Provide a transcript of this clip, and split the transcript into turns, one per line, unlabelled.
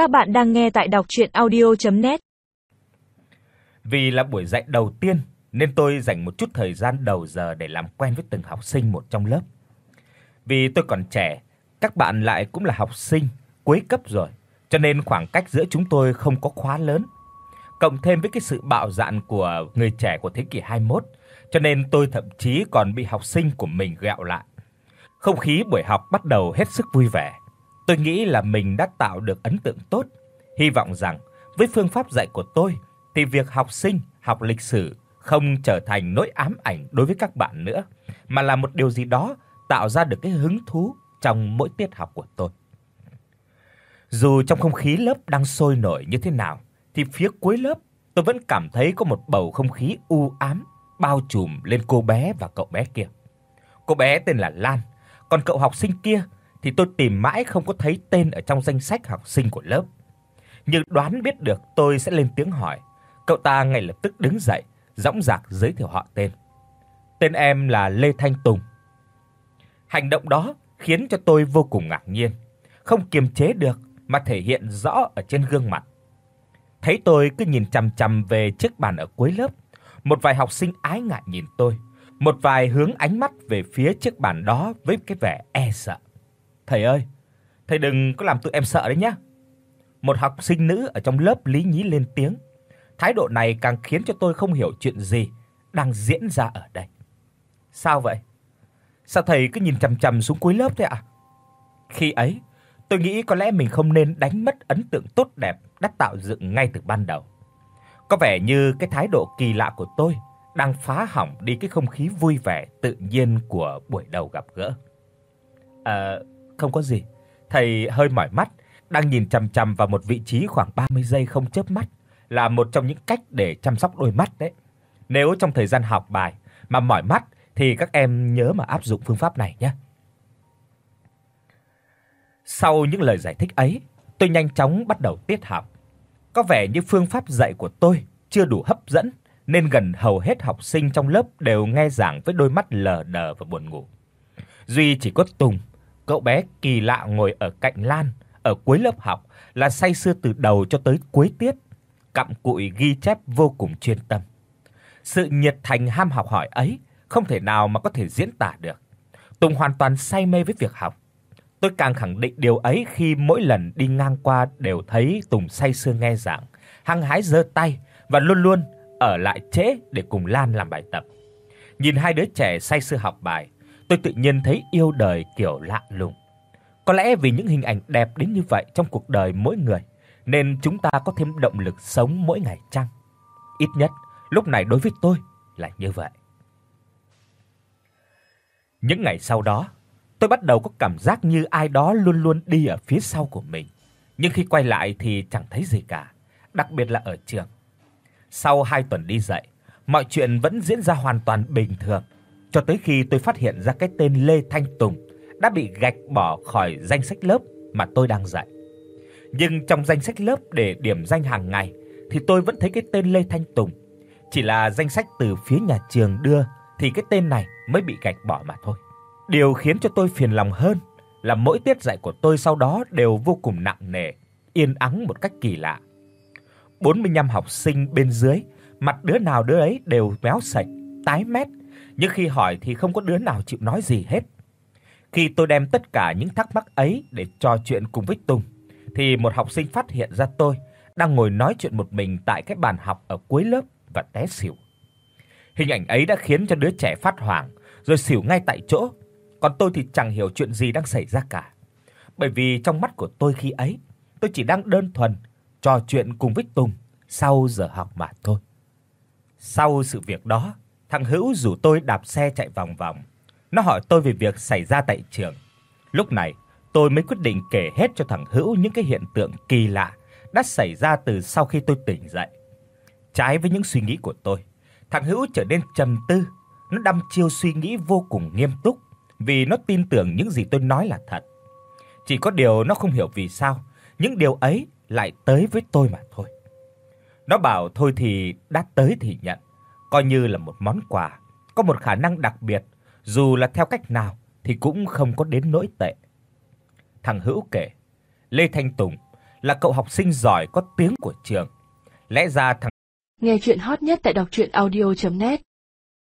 Các bạn đang nghe tại đọc audio net
Vì là buổi dạy đầu tiên nên tôi dành một chút thời gian đầu giờ để làm quen với từng học sinh một trong lớp. Vì tôi còn trẻ, các bạn lại cũng là học sinh cuối cấp rồi, cho nên khoảng cách giữa chúng tôi không có quá lớn. Cộng thêm với cái sự bạo dạn của người trẻ của thế kỷ 21, cho nên tôi thậm chí còn bị học sinh của mình gẹo lại. Không khí buổi học bắt đầu hết sức vui vẻ. Tôi nghĩ là mình đã tạo được ấn tượng tốt, hy vọng rằng với phương pháp dạy của tôi thì việc học sinh học lịch sử không trở thành nỗi ám ảnh đối với các bạn nữa, mà là một điều gì đó tạo ra được cái hứng thú trong mỗi tiết học của tôi. Dù trong không khí lớp đang sôi nổi như thế nào, thì phía cuối lớp tôi vẫn cảm thấy có một bầu không khí u ám bao trùm lên cô bé và cậu bé kia. Cô bé tên là Lan, còn cậu học sinh kia thì tôi tìm mãi không có thấy tên ở trong danh sách học sinh của lớp. Nhưng đoán biết được tôi sẽ lên tiếng hỏi, cậu ta ngay lập tức đứng dậy, dõng dạc giới thiệu họ tên. Tên em là Lê Thanh Tùng. Hành động đó khiến cho tôi vô cùng ngạc nhiên, không kiềm chế được mà thể hiện rõ ở trên gương mặt. Thấy tôi cứ nhìn chằm chằm về chiếc bàn ở cuối lớp, một vài học sinh ái ngại nhìn tôi, một vài hướng ánh mắt về phía chiếc bàn đó với cái vẻ e sợ. "Thầy ơi, thầy đừng có làm tụi em sợ đấy nhá." Một học sinh nữ ở trong lớp lý nhí lên tiếng. Thái độ này càng khiến cho tôi không hiểu chuyện gì đang diễn ra ở đây. "Sao vậy? Sao thầy cứ nhìn chằm chằm xuống cuối lớp thế ạ?" Khi ấy, tôi nghĩ có lẽ mình không nên đánh mất ấn tượng tốt đẹp đã tạo dựng ngay từ ban đầu. Có vẻ như cái thái độ kỳ lạ của tôi đang phá hỏng đi cái không khí vui vẻ tự nhiên của buổi đầu gặp gỡ. Ờ, không có gì. Thầy hơi mỏi mắt, đang nhìn chằm chằm vào một vị trí khoảng 30 giây không chớp mắt là một trong những cách để chăm sóc đôi mắt đấy. Nếu trong thời gian học bài mà mỏi mắt thì các em nhớ mà áp dụng phương pháp này nhé. Sau những lời giải thích ấy, tôi nhanh chóng bắt đầu tiết học. Có vẻ như phương pháp dạy của tôi chưa đủ hấp dẫn nên gần hầu hết học sinh trong lớp đều nghe giảng với đôi mắt lờ đờ và buồn ngủ. Duy chỉ có Tùng, cậu bé kỳ lạ ngồi ở cạnh Lan ở cuối lớp học là say sưa từ đầu cho tới cuối tiết, cặm cụi ghi chép vô cùng chuyên tâm. Sự nhiệt thành ham học hỏi ấy không thể nào mà có thể diễn tả được. Tùng hoàn toàn say mê với việc học. Tôi càng khẳng định điều ấy khi mỗi lần đi ngang qua đều thấy Tùng say sưa nghe giảng, hăng hái giơ tay và luôn luôn ở lại trễ để cùng Lan làm bài tập. Nhìn hai đứa trẻ say sưa học bài, tôi tự nhiên thấy yêu đời kiểu lạ lùng. Có lẽ vì những hình ảnh đẹp đến như vậy trong cuộc đời mỗi người nên chúng ta có thêm động lực sống mỗi ngày chăng? Ít nhất lúc này đối với tôi là như vậy. Những ngày sau đó, tôi bắt đầu có cảm giác như ai đó luôn luôn đi ở phía sau của mình, nhưng khi quay lại thì chẳng thấy gì cả, đặc biệt là ở trường. Sau 2 tuần đi dạy, mọi chuyện vẫn diễn ra hoàn toàn bình thường, cho tới khi tôi phát hiện ra cái tên Lê Thanh Tùng đã bị gạch bỏ khỏi danh sách lớp mà tôi đang dạy. Nhưng trong danh sách lớp để điểm danh hàng ngày thì tôi vẫn thấy cái tên Lê Thanh Tùng, chỉ là danh sách từ phía nhà trường đưa thì cái tên này mới bị gạch bỏ mà thôi. Điều khiến cho tôi phiền lòng hơn là mỗi tiết dạy của tôi sau đó đều vô cùng nặng nề, yên ắng một cách kỳ lạ. 45 học sinh bên dưới, mặt đứa nào đứa ấy đều béo sạch, tái mét, nhưng khi hỏi thì không có đứa nào chịu nói gì hết. Khi tôi đem tất cả những thắc mắc ấy để trò chuyện cùng với Tùng, thì một học sinh phát hiện ra tôi đang ngồi nói chuyện một mình tại cái bàn học ở cuối lớp và té xỉu. Hình ảnh ấy đã khiến cho đứa trẻ phát hoảng rồi xỉu ngay tại chỗ, còn tôi thì chẳng hiểu chuyện gì đang xảy ra cả. Bởi vì trong mắt của tôi khi ấy, tôi chỉ đang đơn thuần trò chuyện cùng với Tùng sau giờ học mà thôi. Sau sự việc đó, thằng Hữu rủ tôi đạp xe chạy vòng vòng. Nó hỏi tôi về việc xảy ra tại trường. Lúc này, tôi mới quyết định kể hết cho thằng Hữu những cái hiện tượng kỳ lạ đã xảy ra từ sau khi tôi tỉnh dậy. Trái với những suy nghĩ của tôi, thằng Hữu trở nên trầm tư, nó đăm chiêu suy nghĩ vô cùng nghiêm túc vì nó tin tưởng những gì tôi nói là thật. Chỉ có điều nó không hiểu vì sao những điều ấy lại tới với tôi mà thôi. Nó bảo thôi thì đã tới thì nhận, coi như là một món quà, có một khả năng đặc biệt, dù là theo cách nào thì cũng không có đến nỗi tệ. Thằng Hữu kể, Lê Thanh Tùng là cậu học sinh giỏi có tiếng của trường. Lẽ ra thằng
Nghe chuyện hot nhất tại đọc audio net